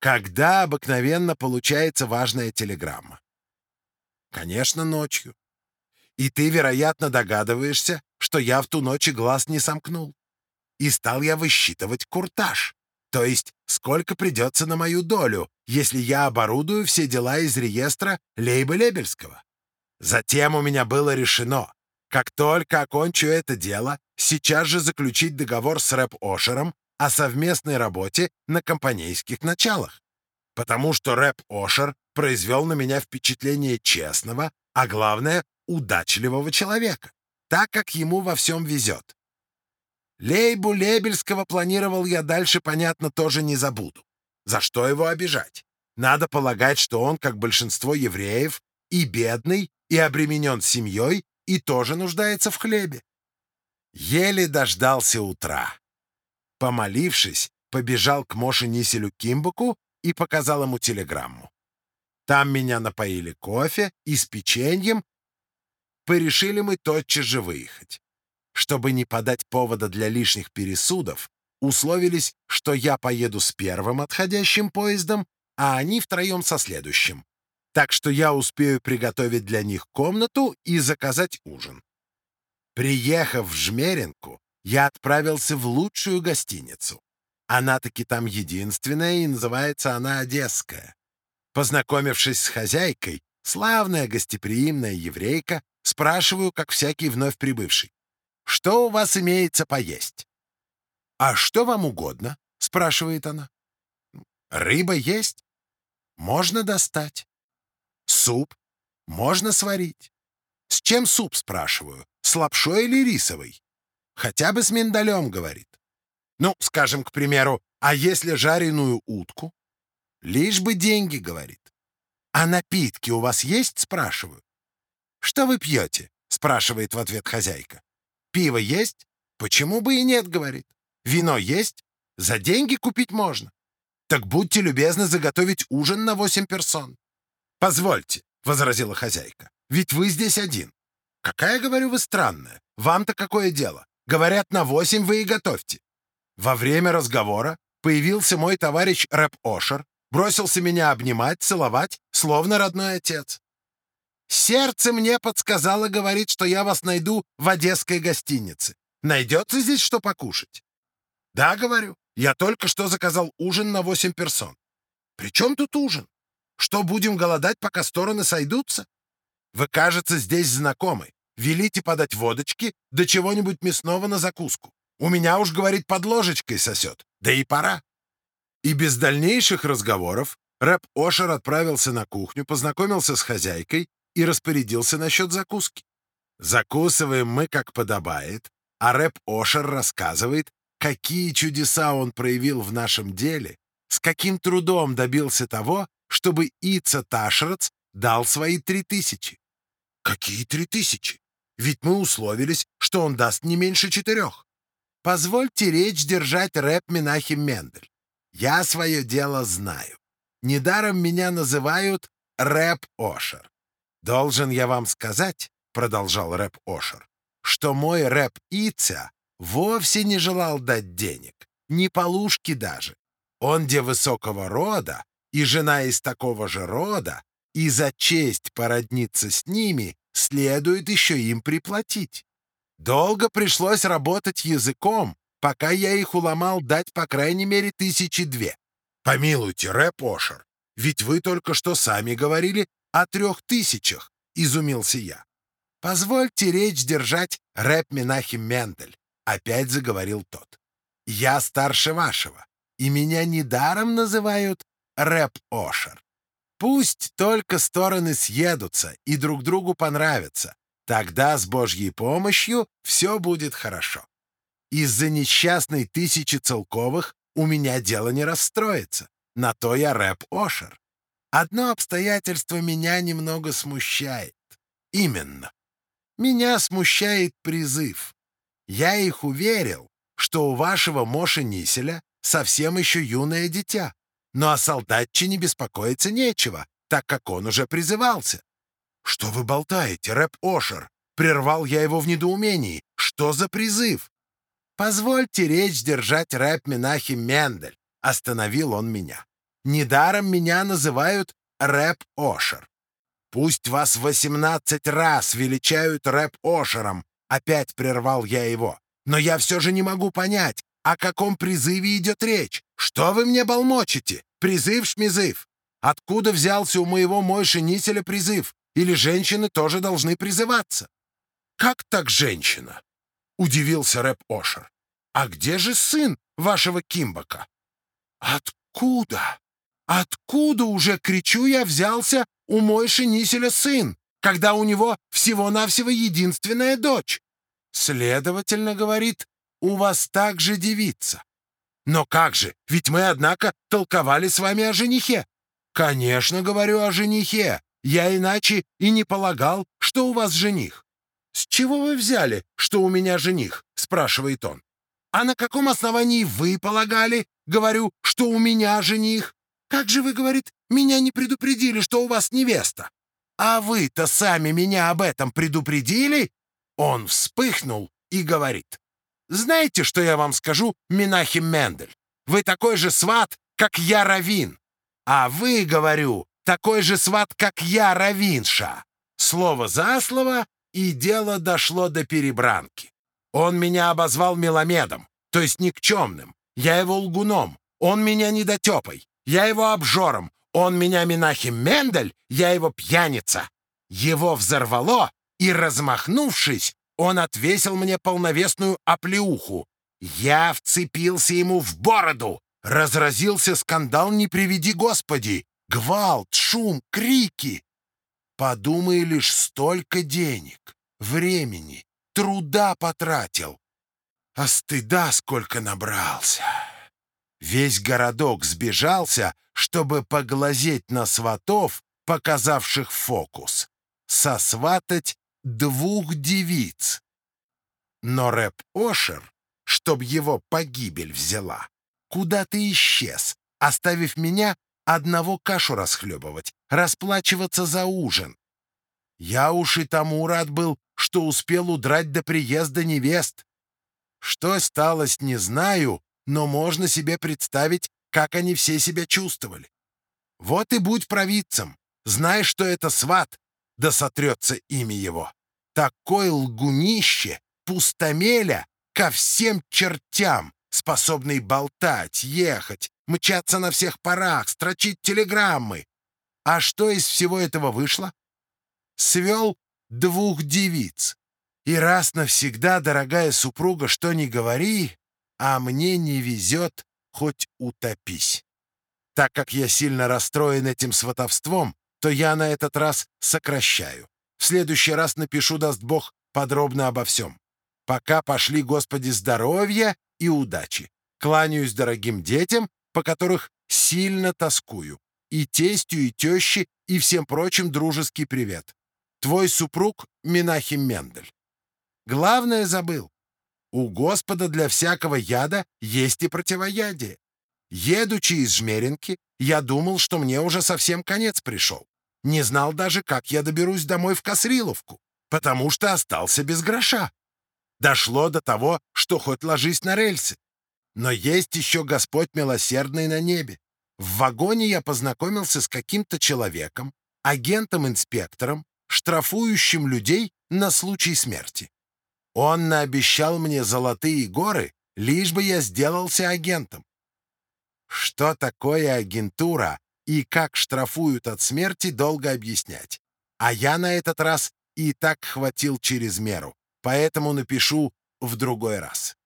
Когда обыкновенно получается важная телеграмма? Конечно, ночью. И ты, вероятно, догадываешься, что я в ту ночь глаз не сомкнул. И стал я высчитывать куртаж, то есть сколько придется на мою долю, если я оборудую все дела из реестра Лейба-Лебельского. Затем у меня было решено, как только окончу это дело, сейчас же заключить договор с Рэп Ошером о совместной работе на компанейских началах. Потому что Рэп Ошер произвел на меня впечатление честного, а главное, удачливого человека, так как ему во всем везет. Лейбу Лебельского планировал я дальше, понятно, тоже не забуду. За что его обижать? Надо полагать, что он, как большинство евреев, и бедный, и обременен семьей, и тоже нуждается в хлебе. Еле дождался утра. Помолившись, побежал к Моше Ниселю Кимбуку и показал ему телеграмму. Там меня напоили кофе и с печеньем. Порешили мы тотчас же выехать. Чтобы не подать повода для лишних пересудов, условились, что я поеду с первым отходящим поездом, а они втроем со следующим. Так что я успею приготовить для них комнату и заказать ужин. Приехав в Жмеринку, я отправился в лучшую гостиницу. Она таки там единственная, и называется она Одесская. Познакомившись с хозяйкой, славная гостеприимная еврейка, спрашиваю, как всякий вновь прибывший. «Что у вас имеется поесть?» «А что вам угодно?» — спрашивает она. «Рыба есть? Можно достать. Суп? Можно сварить. С чем суп, спрашиваю? С лапшой или рисовой? Хотя бы с миндалем, говорит. Ну, скажем, к примеру, а если жареную утку? Лишь бы деньги, говорит. А напитки у вас есть, спрашиваю. Что вы пьете? спрашивает в ответ хозяйка. Пиво есть? Почему бы и нет, говорит. Вино есть? За деньги купить можно. Так будьте любезны заготовить ужин на восемь персон. Позвольте, возразила хозяйка. Ведь вы здесь один. Какая, говорю, вы странная. Вам-то какое дело? Говорят, на восемь вы и готовьте. Во время разговора появился мой товарищ Рэп Ошер, бросился меня обнимать, целовать, словно родной отец. Сердце мне подсказало, говорит, что я вас найду в одесской гостинице. Найдется здесь что покушать? Да, говорю, я только что заказал ужин на восемь персон. При чем тут ужин? Что, будем голодать, пока стороны сойдутся? Вы, кажется, здесь знакомы. Велите подать водочки, да чего-нибудь мясного на закуску. У меня уж, говорит, под ложечкой сосет. Да и пора. И без дальнейших разговоров Рэп Ошер отправился на кухню, познакомился с хозяйкой и распорядился насчет закуски. Закусываем мы, как подобает, а Рэп Ошер рассказывает, какие чудеса он проявил в нашем деле, с каким трудом добился того, чтобы Ица Ташрац дал свои три тысячи. Какие три тысячи? Ведь мы условились, что он даст не меньше четырех. Позвольте речь держать рэп Минахим Мендель. Я свое дело знаю. Недаром меня называют рэп Ошер. Должен я вам сказать, продолжал рэп Ошер, что мой рэп Ица вовсе не желал дать денег, ни полушки даже. Он де высокого рода, и жена из такого же рода, и за честь породниться с ними следует еще им приплатить. Долго пришлось работать языком, пока я их уломал дать по крайней мере тысячи две. Помилуйте, рэп Ошер, ведь вы только что сами говорили о трех тысячах, изумился я. Позвольте речь держать рэп Минахим Мендель, опять заговорил тот. Я старше вашего, и меня недаром называют рэп Ошер. Пусть только стороны съедутся и друг другу понравятся. Тогда с Божьей помощью все будет хорошо. Из-за несчастной тысячи целковых у меня дело не расстроится. На то я рэп Ошер. Одно обстоятельство меня немного смущает. Именно. Меня смущает призыв. Я их уверил, что у вашего Моша Ниселя совсем еще юное дитя. Но о солдатчине беспокоиться нечего, так как он уже призывался. «Что вы болтаете, рэп Ошер?» Прервал я его в недоумении. «Что за призыв?» «Позвольте речь держать рэп Минахи Мендель», — остановил он меня. Недаром меня называют Рэп Ошер. Пусть вас восемнадцать раз величают Рэп Ошером, опять прервал я его. Но я все же не могу понять, о каком призыве идет речь. Что вы мне болмочете? Призыв-шмизыв. Откуда взялся у моего Мойши Нителя призыв? Или женщины тоже должны призываться? Как так женщина? Удивился Рэп Ошер. А где же сын вашего Кимбака? Откуда? Откуда уже, кричу я, взялся у Мойши Нителя сын, когда у него всего-навсего единственная дочь? Следовательно, говорит, у вас также девица. Но как же, ведь мы, однако, толковали с вами о женихе. Конечно, говорю о женихе. Я иначе и не полагал, что у вас жених. С чего вы взяли, что у меня жених? Спрашивает он. А на каком основании вы полагали, говорю, что у меня жених? Как же вы, говорит, меня не предупредили, что у вас невеста? А вы-то сами меня об этом предупредили? Он вспыхнул и говорит. Знаете, что я вам скажу, Минахим Мендель? Вы такой же сват, как я Равин. А вы, говорю, такой же сват, как я Равинша. Слово за слово, и дело дошло до перебранки. Он меня обозвал меломедом, то есть никчемным. Я его лгуном, он меня недотепой. Я его обжором, он меня Минахим Мендель, я его пьяница. Его взорвало, и, размахнувшись, он отвесил мне полновесную оплеуху. Я вцепился ему в бороду. Разразился скандал «Не приведи Господи!» Гвалт, шум, крики. Подумай лишь столько денег, времени, труда потратил. А стыда сколько набрался. Весь городок сбежался, чтобы поглазеть на сватов, показавших фокус. Сосватать двух девиц. Но Рэп Ошер, чтоб его погибель взяла, куда ты исчез, оставив меня одного кашу расхлебывать, расплачиваться за ужин. Я уж и тому рад был, что успел удрать до приезда невест. Что сталось, не знаю, но можно себе представить, как они все себя чувствовали. Вот и будь провидцем, знай, что это сват, да сотрется имя его. Такой лгунище, пустомеля ко всем чертям, способный болтать, ехать, мчаться на всех парах, строчить телеграммы. А что из всего этого вышло? Свел двух девиц. И раз навсегда, дорогая супруга, что ни говори, а мне не везет, хоть утопись. Так как я сильно расстроен этим сватовством, то я на этот раз сокращаю. В следующий раз напишу, даст Бог, подробно обо всем. Пока пошли, Господи, здоровья и удачи. Кланяюсь дорогим детям, по которых сильно тоскую. И тестю, и теще, и всем прочим дружеский привет. Твой супруг Минахим Мендель. Главное забыл. У Господа для всякого яда есть и противоядие. Едучи из Жмеринки, я думал, что мне уже совсем конец пришел. Не знал даже, как я доберусь домой в Косриловку, потому что остался без гроша. Дошло до того, что хоть ложись на рельсы. Но есть еще Господь милосердный на небе. В вагоне я познакомился с каким-то человеком, агентом-инспектором, штрафующим людей на случай смерти. Он наобещал мне золотые горы, лишь бы я сделался агентом. Что такое агентура и как штрафуют от смерти, долго объяснять. А я на этот раз и так хватил через меру, поэтому напишу в другой раз.